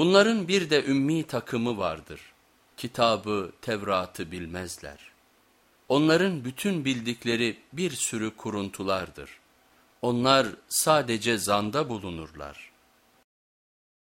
Bunların bir de ümmi takımı vardır. Kitabı, Tevrat'ı bilmezler. Onların bütün bildikleri bir sürü kuruntulardır. Onlar sadece zanda bulunurlar.